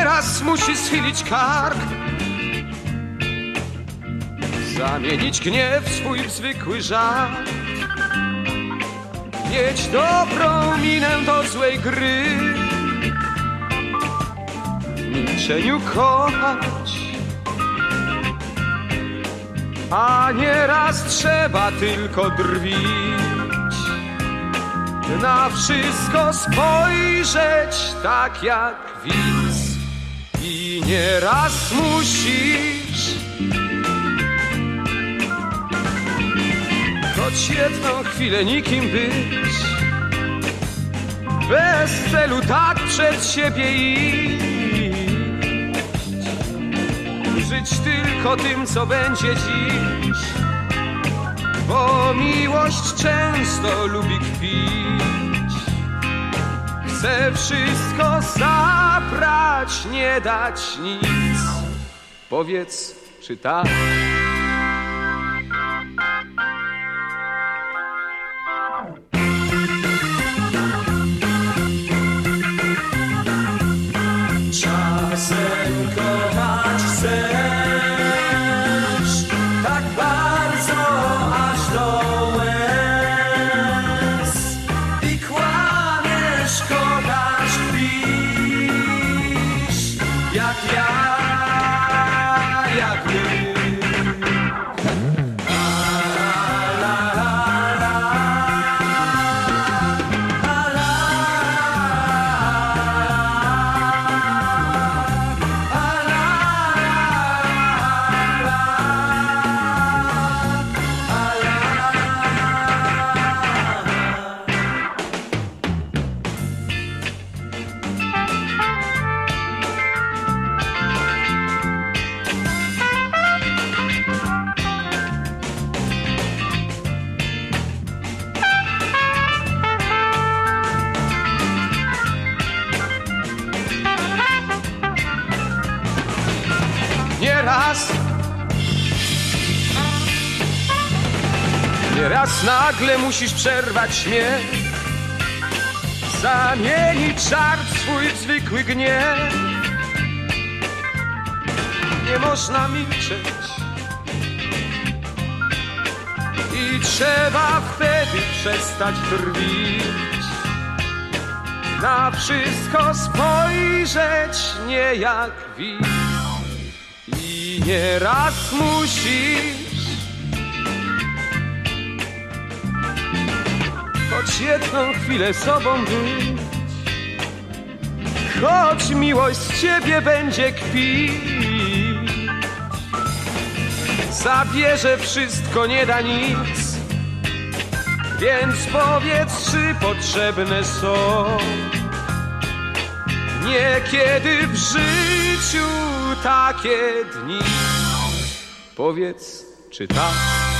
Nieraz musi schylić kark. Zamienić gniew w swój zwykły żart Mieć dobrą minę do złej gry. W milczeniu kochać. A nieraz trzeba tylko drwić. Na wszystko spojrzeć tak jak widz I nieraz musisz. Choć jedną chwilę nikim być Bez celu tak przed siebie iść. Żyć tylko tym, co będzie dziś. Bo miłość często lubi kpić Chce wszystko zabrać, nie dać nic Powiedz, czy tak? Czasem Nieraz nagle musisz przerwać śmiech Zamienić w swój zwykły gniew. Nie można milczeć. I trzeba wtedy przestać drwić Na wszystko spojrzeć nie jak widz i nieraz musisz Choć jedną chwilę sobą być Choć miłość z ciebie będzie kpić Zabierze wszystko, nie da nic Więc powiedz, czy potrzebne są Niekiedy w życiu takie dni. Powiedz, czy tak?